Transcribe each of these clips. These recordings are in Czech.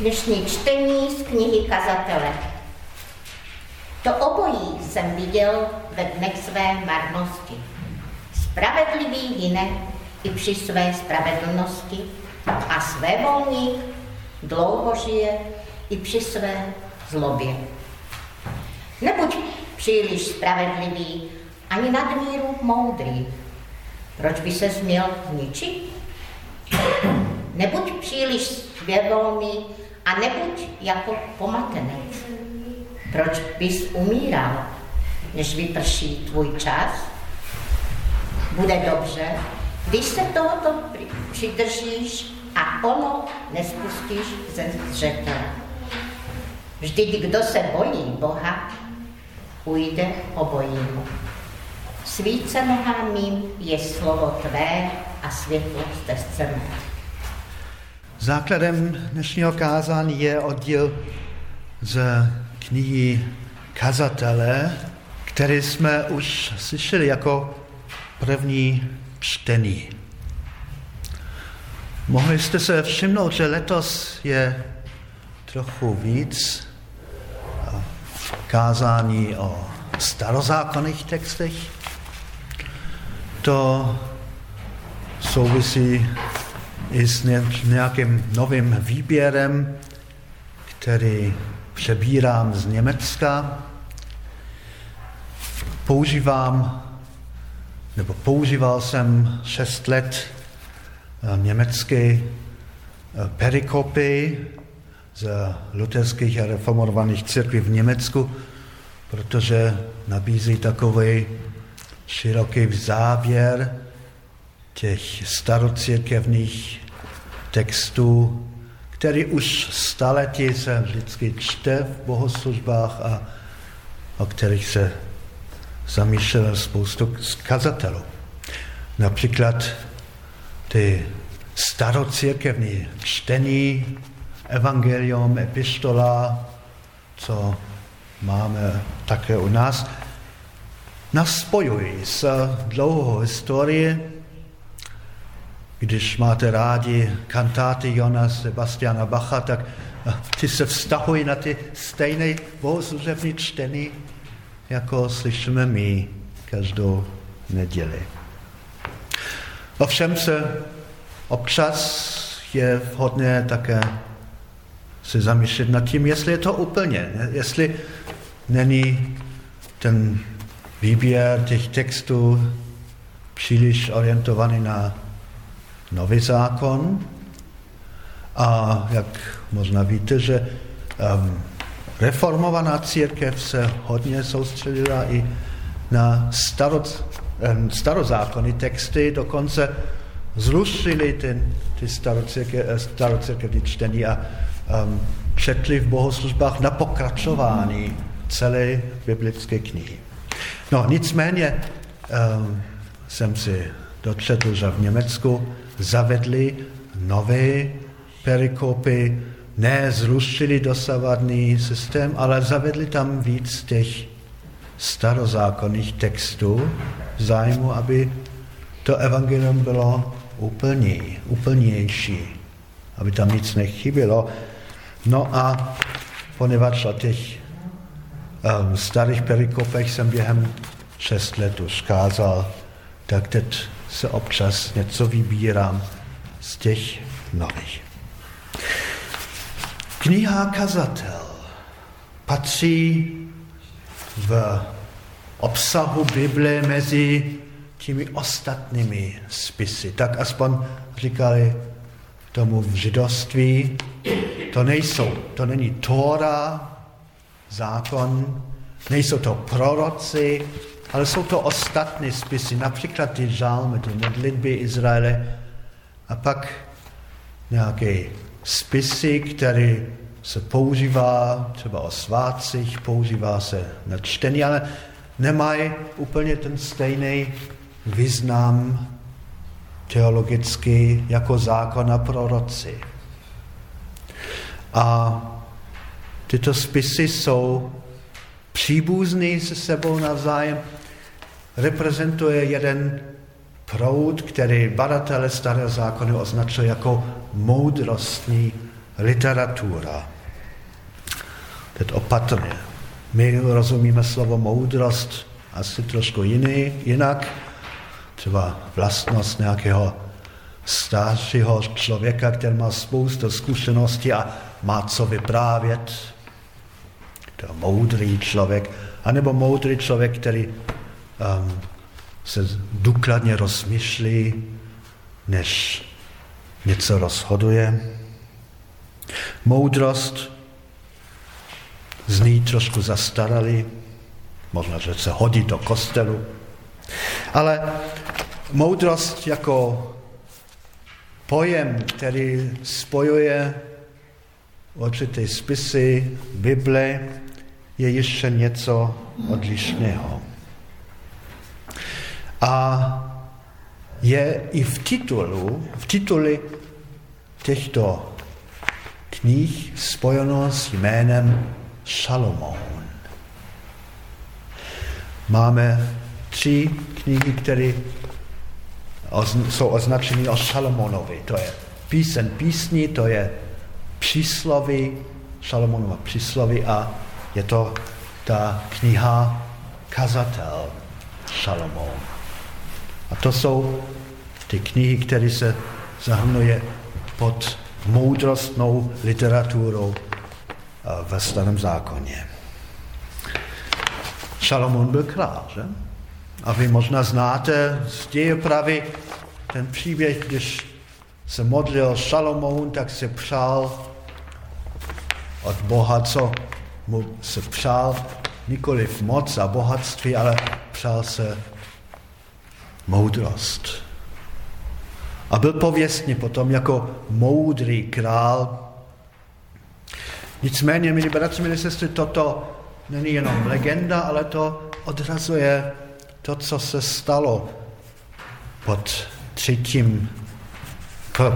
Dnešní čtení z knihy Kazatele. To obojí jsem viděl ve dnech své marnosti. Spravedlivý hyne i při své spravedlnosti a své volník dlouho žije i při své zlobě. Nebuď příliš spravedlivý, ani nadmíru moudrý. Proč by se směl zničit? Nebuď příliš svědomý a nebuď jako pomatenec. Proč bys umíral, než vyprší tvůj čas? Bude dobře, když se tohoto přidržíš a ono nespustíš ze zřetele. Vždyť kdo se bojí Boha, ujde obojímu. Svíce nohám mým je slovo tvé a světlo stezce mé. Základem dnešního kázání je oddíl z knihy Kazatele, který jsme už slyšeli jako první čtení. Mohli jste se všimnout, že letos je trochu víc kázání o starozákonných textech. To souvisí i s nějakým novým výběrem, který přebírám z Německa. Používám, nebo používal jsem šest let eh, německé eh, perikopy z luterských a reformovaných církví v Německu, protože nabízí takový široký záběr těch starocírkevných textů, který už staletí se vždycky čte v bohoslužbách a o kterých se zamýšlel spoustu kazatelů. Například ty starocírkevní čtení, evangelium, epistola, co máme také u nás, nás spojují s dlouhou historií když máte rádi kantáty Jona Sebastiana Bacha, tak eh, ty se vztahují na ty stejné bohoslužební čtení, jako slyšíme my každou neděli. Ovšem se občas je vhodné také se zamýšlet nad tím, jestli je to úplně, jestli není ten výběr těch textů příliš orientovaný na nový zákon a jak možná víte, že um, reformovaná církev se hodně soustředila i na staro, um, starozákonní texty, dokonce zrušili ten, ty starocírkevní čtení a um, četli v bohoslužbách na pokračování celé biblické knihy. No nicméně um, jsem si dočetl, že v Německu zavedli nové perikopy, ne zrušili dosavadný systém, ale zavedli tam víc těch starozákonných textů v zájmu, aby to evangelium bylo úplný, úplnější, aby tam nic nechybilo. No a poněvadž o těch um, starých perikopech jsem během šest let už kázal, tak teď se občas něco vybírám z těch nových. Kniha Kazatel patří v obsahu Bible mezi těmi ostatními spisy. Tak aspoň říkali tomu v židovství, to nejsou, to není Tóra, zákon, nejsou to proroci, ale jsou to ostatní spisy, například ty žálmy, ty modlitby Izraele a pak nějaké spisy, které se používá třeba o svátcích, používá se na čtení, ale nemají úplně ten stejný význam teologický jako zákon a proroci. A tyto spisy jsou příbuzný se sebou navzájem, reprezentuje jeden proud, který badatele starého zákony označuje jako moudrostní literatura. Teď opatrně. My rozumíme slovo moudrost asi trošku jiný, jinak. Třeba vlastnost nějakého staršího člověka, který má spoustu zkušeností a má co vyprávět. To moudrý člověk. A nebo moudrý člověk, který um, se důkladně rozmyšlí, než něco rozhoduje. Moudrost zní trošku zastaralý, možná, že se hodí do kostelu, ale moudrost jako pojem, který spojuje určité spisy Bible, je ještě něco odlišného. A je i v titulu, v tituli těchto knih spojeno s jménem Šalomoun. Máme tři knihy, které jsou označeny o Šalomonovi. To je písen písní, to je příslovy, Šalomonova příslovy a je to ta kniha Kazatel Šalomoun. A to jsou ty knihy, které se zahrnuje pod moudrostnou literaturou ve starém zákoně. Šalomon byl král, že? A vy možná znáte z dějepravy ten příběh, když se modlil Šalomon, tak se přál od Boha, co mu se přál, nikoliv moc a bohatství, ale přál se moudrost. A byl pověstný potom jako moudrý král. Nicméně, milí bratři, milí sestry, toto není jenom legenda, ale to odrazuje to, co se stalo pod třetím,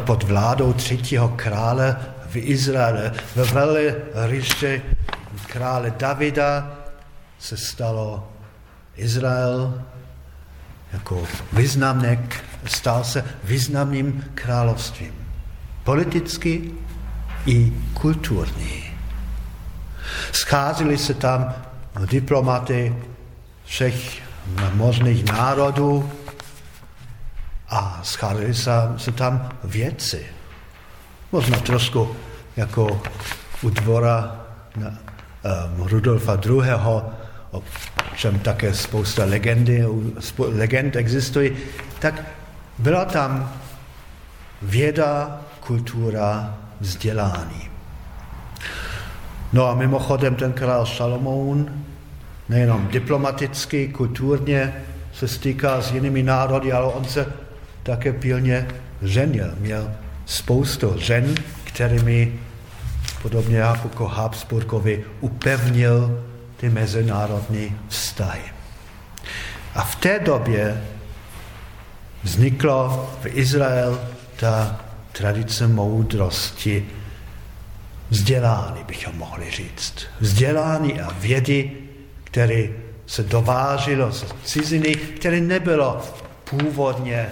pod vládou třetího krále v Izraele. Ve veli říše krále Davida se stalo Izrael jako významnek, stal se významným královstvím. Politicky i kulturní. Scházeli se tam diplomaty všech možných národů a scházeli se, se tam věci. Možná trošku jako u dvora na, um, Rudolfa II o čem také spousta legendy, legend existuje, tak byla tam věda, kultura, vzdělání. No a mimochodem ten král Šalomoun nejenom diplomaticky, kulturně se stýká s jinými národy, ale on se také pilně ženil. Měl spoustu žen, kterými podobně jako Habsburgovi upevnil ty mezinárodní vztahy. A v té době vzniklo v Izrael ta tradice moudrosti, vzdělání, bychom mohli říct. Vzdělání a vědy, které se dovážilo z ciziny, které nebylo původně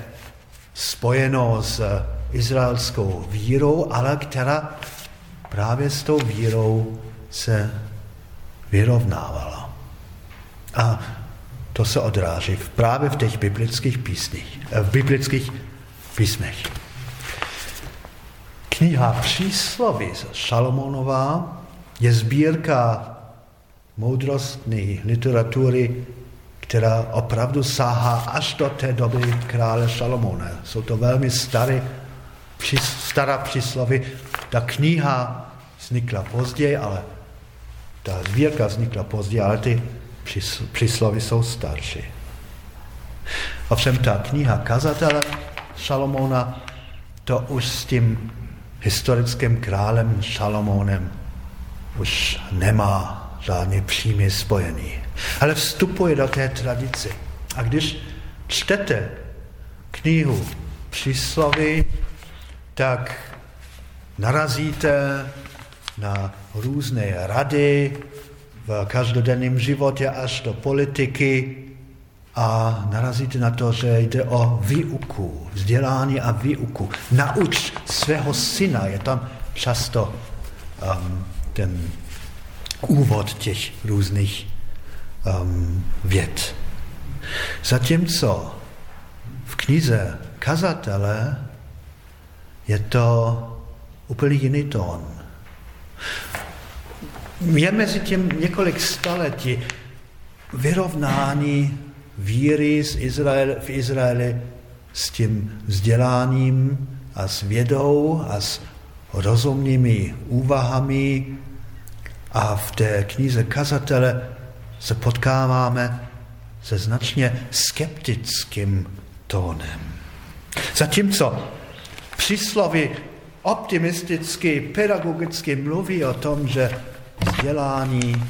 spojeno s izraelskou vírou, ale která právě s tou vírou se vyrovnávala. A to se odráží právě v těch biblických písních, eh, v biblických písmech. Kniha Přísloví Šalomonová je sbírka moudrostní literatury, která opravdu sáhá až do té doby krále Šalomona. Jsou to velmi staré, stará příslovy. Ta kniha vznikla později, ale ta sbírka vznikla později, ale ty příslovy jsou starší. Ovšem ta kniha kazatele Šalomona, to už s tím historickým králem Šalomonem už nemá žádný přímý spojený. Ale vstupuje do té tradice. A když čtete knihu příslovy, tak narazíte na různé rady v každodenním životě až do politiky a narazíte na to, že jde o výuku, vzdělání a výuku. Nauč svého syna, je tam často um, ten úvod těch různých um, věd. Zatímco v knize kazatele je to úplně jiný tón. Je mezi tím několik staletí vyrovnání víry z Izrael, v Izraeli s tím vzděláním a s vědou a s rozumnými úvahami a v té knize kazatele se potkáváme se značně skeptickým tónem. Zatímco přísloví optimisticky, pedagogicky mluví o tom, že vzdělání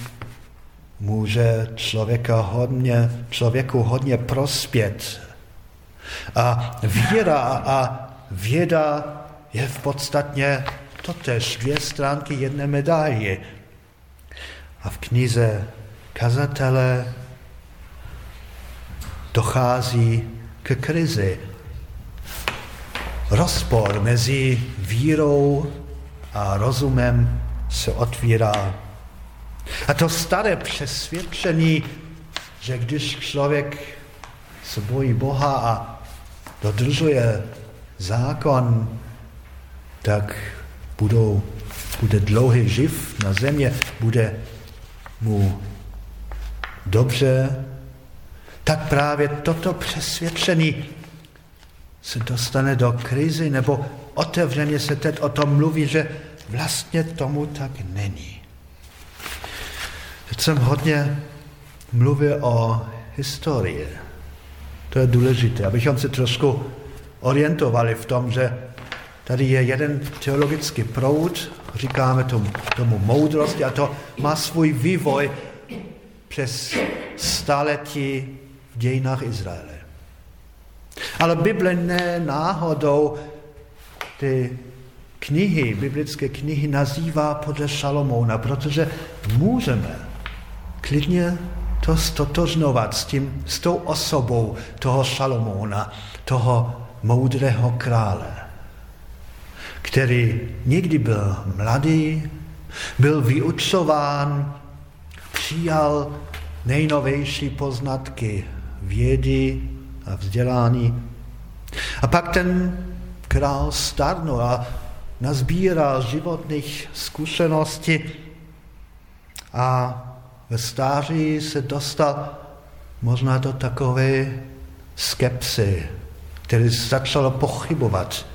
může člověka hodně, člověku hodně prospět. A víra a věda je v podstatě totež dvě stránky jedné medaile. A v knize kazatele dochází k krizi. Rozpor mezi vírou a rozumem se otvírá. A to staré přesvědčení, že když člověk se bojí Boha a dodržuje zákon, tak budou, bude dlouhý živ na země, bude mu dobře, tak právě toto přesvědčení se dostane do krizi, nebo otevřeně se teď o tom mluví, že vlastně tomu tak není. Teď jsem hodně mluvil o historii. To je důležité, abychom se trošku orientovali v tom, že tady je jeden teologický proud, říkáme tomu, tomu moudrosti, a to má svůj vývoj přes staletí v dějinách Izraele. Ale Bible ne náhodou ty knihy, biblické knihy nazývá podle Šalomouna, protože můžeme klidně to stotožnovat s, tím, s tou osobou toho Šalomouna, toho moudrého krále, který někdy byl mladý, byl vyučován, přijal nejnovější poznatky vědy a vzdělání. A pak ten král starnul a nazbíral životních zkušeností a ve stáří se dostal možná do takové skepsy, který začal pochybovat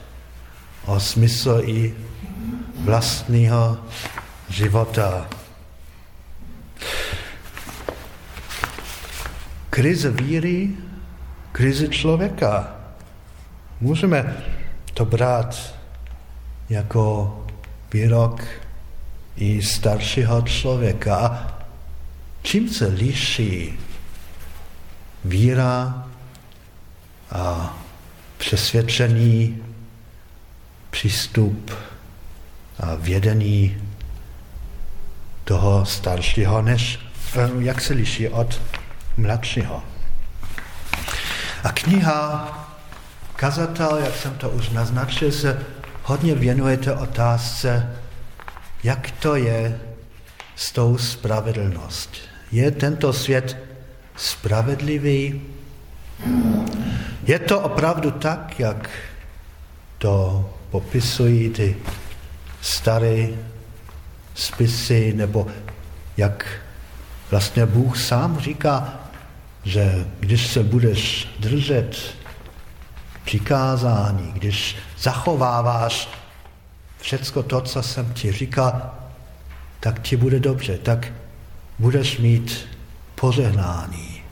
o smyslu i vlastního života. Krize víry, krize člověka. Můžeme to brát jako výrok i staršího člověka. A čím se liší víra a přesvědčení, přístup a vědení toho staršího, než eh, jak se liší od mladšího. A kniha Kazatel, jak jsem to už naznačil, se hodně věnuje té otázce, jak to je s tou spravedlnost. Je tento svět spravedlivý? Je to opravdu tak, jak to popisují ty staré spisy, nebo jak vlastně Bůh sám říká, že když se budeš držet přikázání, když zachováváš všecko to, co jsem ti říkal, tak ti bude dobře, tak budeš mít požehnání.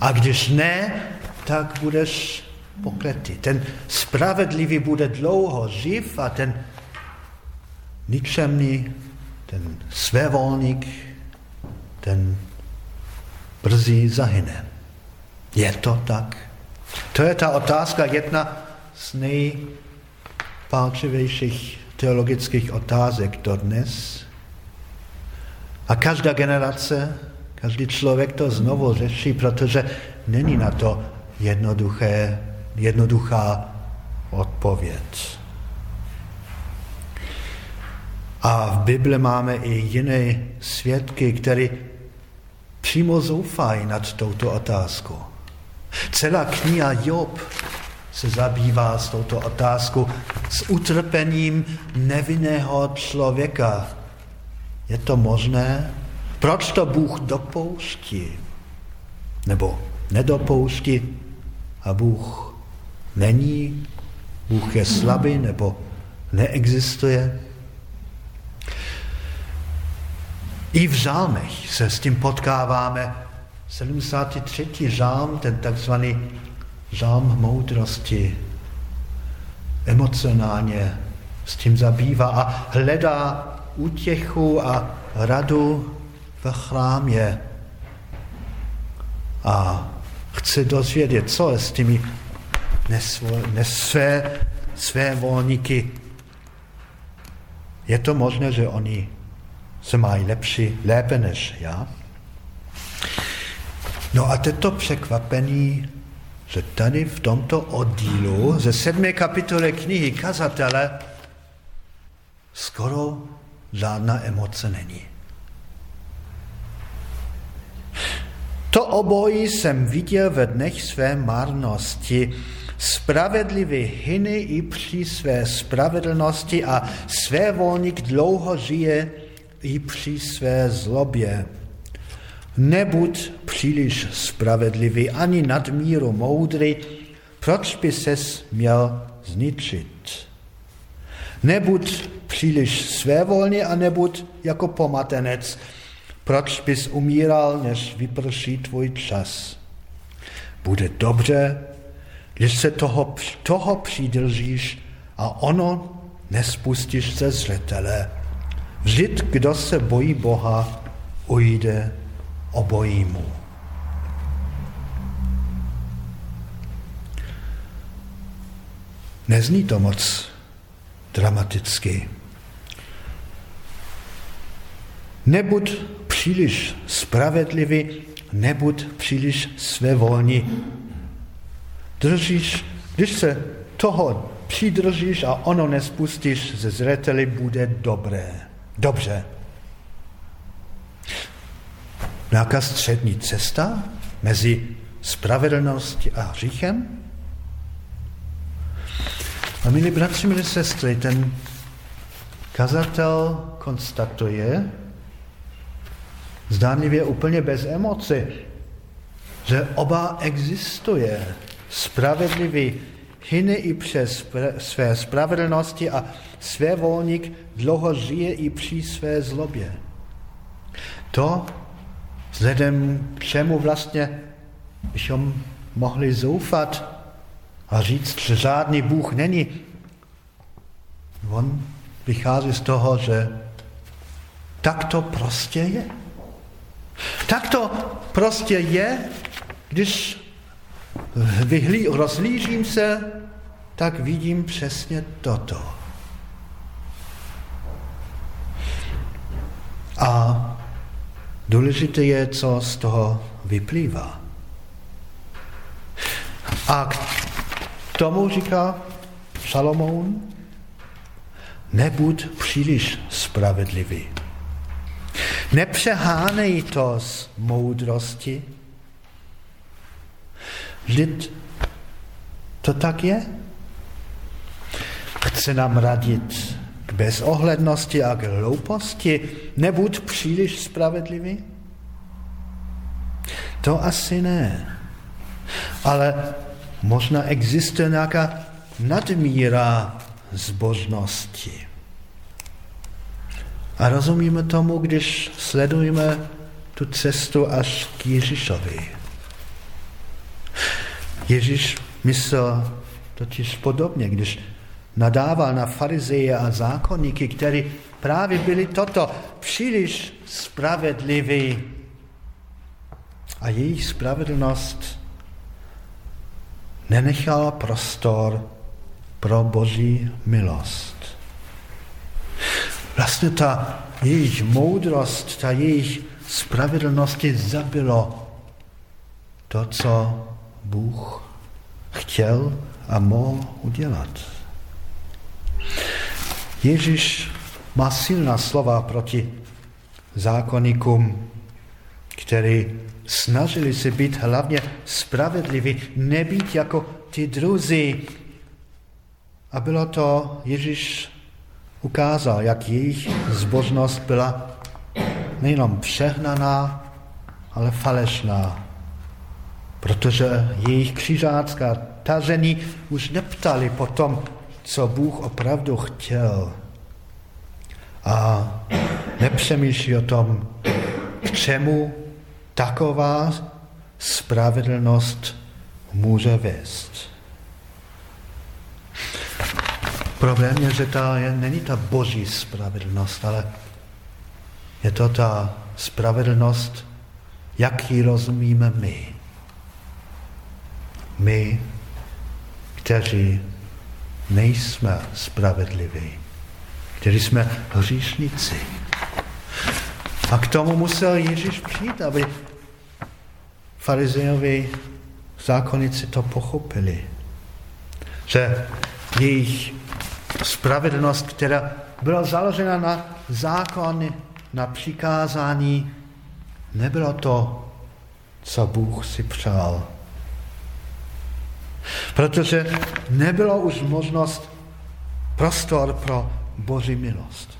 A když ne, tak budeš pokletý. Ten spravedlivý bude dlouho živ a ten nikčemný, ten svévolník, ten brzy zahyne. Je to tak? To je ta otázka, jedna z nejpálčivějších teologických otázek dodnes. A každá generace, každý člověk to znovu řeší, protože není na to jednoduché, jednoduchá odpověď. A v Bibli máme i jiné svědky, které přímo zoufají nad touto otázkou. Celá kniha Job se zabývá s touto otázkou, s utrpením nevinného člověka. Je to možné? Proč to Bůh dopouští? Nebo nedopouští? A Bůh není? Bůh je slabý nebo neexistuje? I v žálmech se s tím potkáváme. 73. žálm, ten takzvaný žálm moudrosti, emocionálně s tím zabývá a hledá útěchu a radu v chrámě. A chce dozvědět, co je s těmi nesvé, své volníky. Je to možné, že oni se mají lepší, lépe než já? No a toto překvapení, že tady v tomto oddílu ze sedmé kapitole knihy Kazatele skoro žádná emoce není. To obojí jsem viděl ve dnech své marnosti. Spravedlivý hyny i při své spravedlnosti a své volník dlouho žije i při své zlobě. Nebuď příliš spravedlivý ani nadmíru moudrý, proč by ses měl zničit? Nebuď příliš svévolný a nebuď jako pomatenec, proč bys umíral, než vyprší tvůj čas? Bude dobře, když se toho, toho přidržíš a ono nespustíš ze zřetele. Vždyť, kdo se bojí Boha, ujde obojímu. Nezní to moc dramaticky. Nebuď příliš spravedlivý, nebuď příliš svévolný. Držíš, když se toho přidržíš a ono nespustíš ze zreteli, bude dobré. Dobře. Nějaká střední cesta mezi spravedlností a hříchem? A milí bratři, milí sestry, ten kazatel konstatuje, zdánlivě úplně bez emoce, že oba existuje. Spravedlivý hyne i přes své spravedlnosti a své volník dlouho žije i při své zlobě. To vzhledem k čemu vlastně bychom mohli zoufat a říct, že žádný Bůh není. On vychází z toho, že tak to prostě je. Tak to prostě je, když vyhlí, rozlížím se, tak vidím přesně toto. A důležité je, co z toho vyplývá. A k tomu říká Šalomoun, nebuď příliš spravedlivý. Nepřehánej to z moudrosti. Vždyť to tak je. Chce nám radit bezohlednosti a k hlouposti, nebuď příliš spravedlivý? To asi ne. Ale možná existuje nějaká nadmíra zbožnosti. A rozumíme tomu, když sledujeme tu cestu až k Ježíšovi. Ježíš myslel totiž podobně, když nadával na farizeje a zákonníky, kteří právě byli toto příliš spravedliví. A jejich spravedlnost nenechala prostor pro boží milost. Vlastně ta jejich moudrost, ta jejich spravedlnosti zabilo to, co Bůh chtěl a mohl udělat. Ježíš má silná slova proti zákonníkům, který snažili se být hlavně spravedliví, nebýt jako ti druzí. A bylo to, Ježíš ukázal, jak jejich zbožnost byla nejenom přehnaná, ale falešná. Protože jejich křižácká tažení už neptali po tom, co Bůh opravdu chtěl. A nepřemýšlí o tom, k čemu taková spravedlnost může vést. Problém je, že ta je, není ta boží spravedlnost, ale je to ta spravedlnost, jak ji rozumíme my. My, kteří nejsme spravedliví, kteří jsme hříšníci. A k tomu musel Ježíš přijít, aby farizejovi zákonici to pochopili. Že jejich spravedlnost, která byla založena na zákony, na přikázání, nebylo to, co Bůh si přál. Protože nebylo už možnost, prostor pro Boží milost.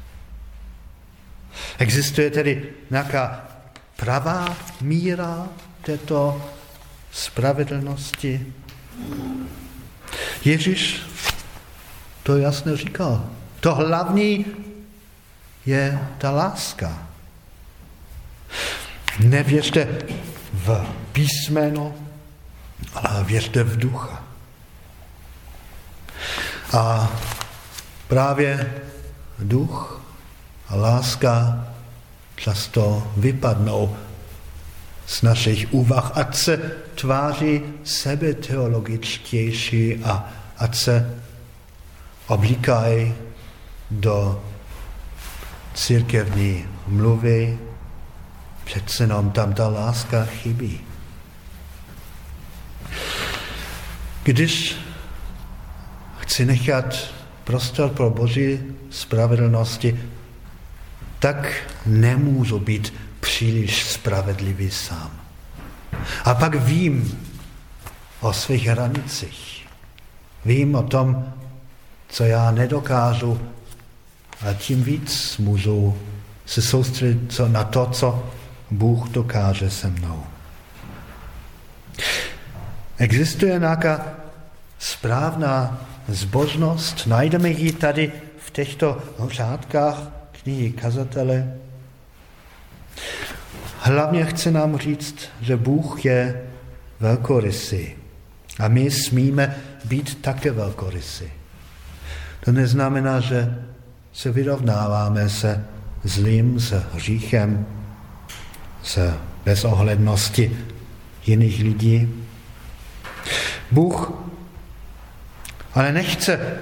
Existuje tedy nějaká pravá míra této spravedlnosti? Ježíš to jasně říkal. To hlavní je ta láska. Nevěřte v písmeno, ale věřte v ducha. A právě duch a láska často vypadnou z našich úvah, ať se tváří sebe teologičtější a ať se oblíkají do církevní mluvy, přece jenom tam ta láska chybí. Když chci nechat prostor pro Boží spravedlnosti, tak nemůžu být příliš spravedlivý sám. A pak vím o svých hranicích. Vím o tom, co já nedokážu a tím víc můžu se soustředit na to, co Bůh dokáže se mnou. Existuje nějaká správná zbožnost, najdeme ji tady v těchto řádkách knihy kazatele. Hlavně chce nám říct, že Bůh je velkorysý a my smíme být také velkorysí. To neznamená, že se vyrovnáváme se zlým, s hříchem, s bezohlednosti jiných lidí. Bůh ale nechce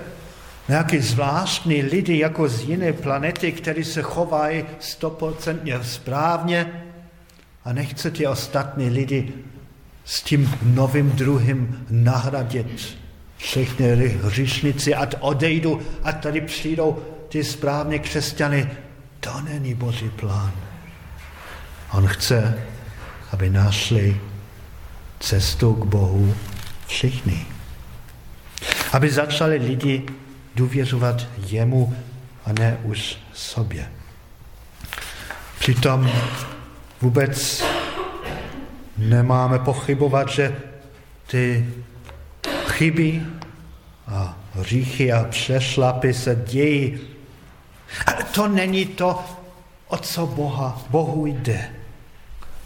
nějaký zvláštní lidi jako z jiné planety, kteří se chovají stoprocentně správně a nechce ty ostatní lidi s tím novým druhým nahradit všechny hříšnici, ať odejdu, a tady přijdou ty správně křesťany. To není Boží plán. On chce, aby našli cestu k Bohu všichni. Aby začali lidi důvěřovat jemu a ne už sobě. Přitom vůbec nemáme pochybovat, že ty chyby a hříchy a přešlapy se dějí. Ale to není to, o co Boha, Bohu jde.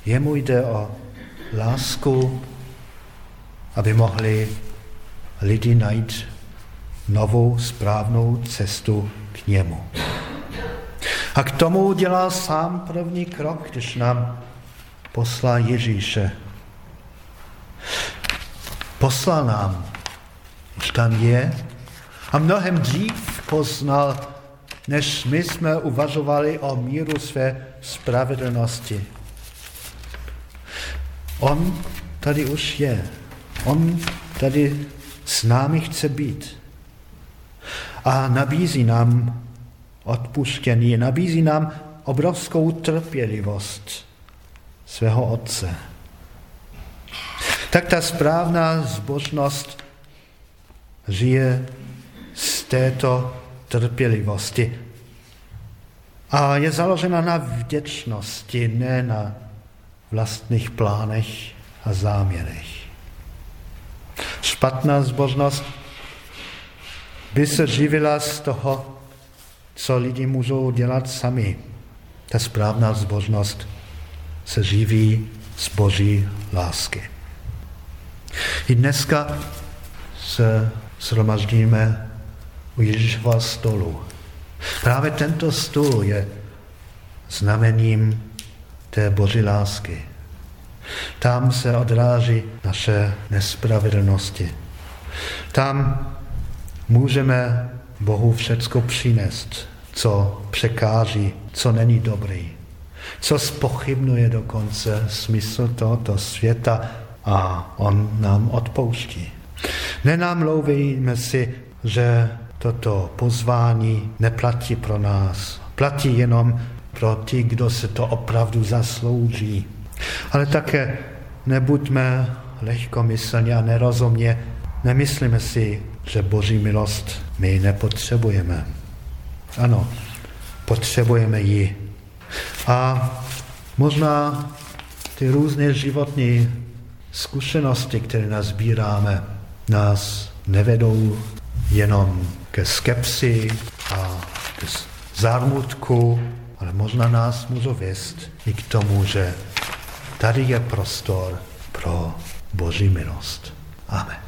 Jemu jde o lásku, aby mohli lidi najít novou správnou cestu k němu. A k tomu dělá sám první krok, když nám poslal Ježíše. Poslal nám, když tam je, a mnohem dřív poznal, než my jsme uvažovali o míru své spravedlnosti. On tady už je. On tady s námi chce být. A nabízí nám odpuštěný, nabízí nám obrovskou trpělivost svého Otce. Tak ta správná zbožnost žije z této trpělivosti. A je založena na vděčnosti, ne na vlastních plánech a záměrech. Špatná zbožnost by se živila z toho, co lidi můžou dělat sami. Ta správná zbožnost se živí z boží lásky. I dneska se shromaždíme u Ježíšova stolu. Právě tento stůl je znamením té boží lásky. Tam se odráží naše nespravedlnosti. Tam můžeme Bohu všecko přinést, co překáží, co není dobrý, co spochybnuje dokonce smysl tohoto světa a on nám odpouští. Nenamlouvejme si, že toto pozvání neplatí pro nás. Platí jenom pro ty, kdo se to opravdu zaslouží. Ale také nebuďme lehkomyslně a nerozumně, nemyslíme si, že Boží milost my nepotřebujeme. Ano, potřebujeme ji. A možná ty různé životní zkušenosti, které nazbíráme, nás nevedou jenom ke skepsi a k zármutku, ale možná nás můžou vést i k tomu, že tady je prostor pro Boží milost. Amen.